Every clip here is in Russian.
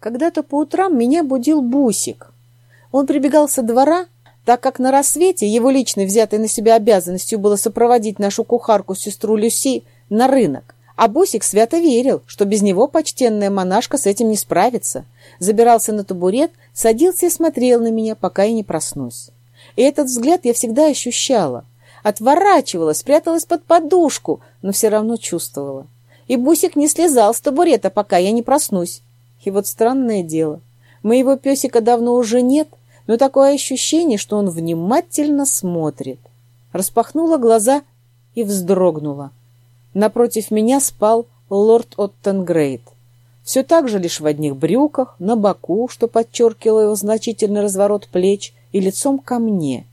Когда-то по утрам меня будил Бусик. Он прибегал со двора, так как на рассвете его лично взятой на себя обязанностью было сопроводить нашу кухарку-сестру Люси на рынок. А Бусик свято верил, что без него почтенная монашка с этим не справится. Забирался на табурет, садился и смотрел на меня, пока я не проснусь. И этот взгляд я всегда ощущала. Отворачивалась, пряталась под подушку, но все равно чувствовала. И Бусик не слезал с табурета, пока я не проснусь. И вот странное дело. Моего песика давно уже нет, но такое ощущение, что он внимательно смотрит. Распахнула глаза и вздрогнула. Напротив меня спал лорд Оттенгрейд. Все так же лишь в одних брюках, на боку, что подчеркивало его значительный разворот плеч, и лицом ко мне.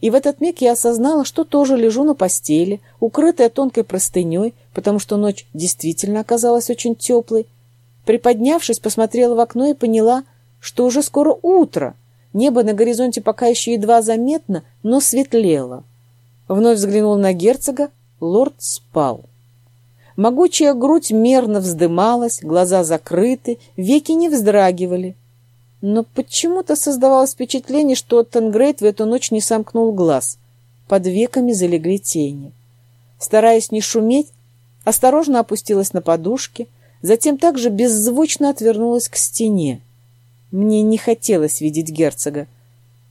И в этот миг я осознала, что тоже лежу на постели, укрытая тонкой простыней, потому что ночь действительно оказалась очень теплой. Приподнявшись, посмотрела в окно и поняла, что уже скоро утро. Небо на горизонте пока еще едва заметно, но светлело. Вновь взглянул на герцога, Лорд спал. Могучая грудь мерно вздымалась, глаза закрыты, веки не вздрагивали. Но почему-то создавалось впечатление, что Тенгрейд в эту ночь не сомкнул глаз. Под веками залегли тени. Стараясь не шуметь, осторожно опустилась на подушки, затем также беззвучно отвернулась к стене. Мне не хотелось видеть герцога.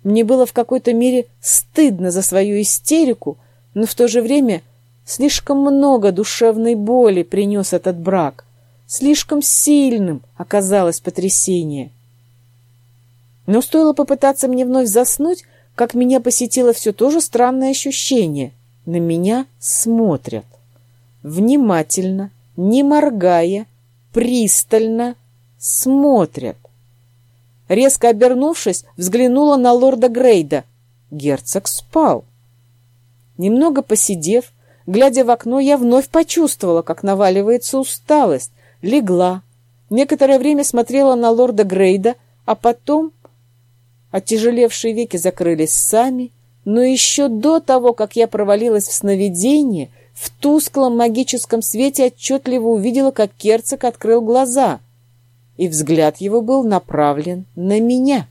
Мне было в какой-то мере стыдно за свою истерику, но в то же время Слишком много душевной боли принес этот брак. Слишком сильным оказалось потрясение. Но стоило попытаться мне вновь заснуть, как меня посетило все то же странное ощущение. На меня смотрят. Внимательно, не моргая, пристально смотрят. Резко обернувшись, взглянула на лорда Грейда. Герцог спал. Немного посидев, Глядя в окно, я вновь почувствовала, как наваливается усталость. Легла. Некоторое время смотрела на лорда Грейда, а потом... Оттяжелевшие веки закрылись сами, но еще до того, как я провалилась в сновидение, в тусклом магическом свете отчетливо увидела, как герцог открыл глаза, и взгляд его был направлен на меня.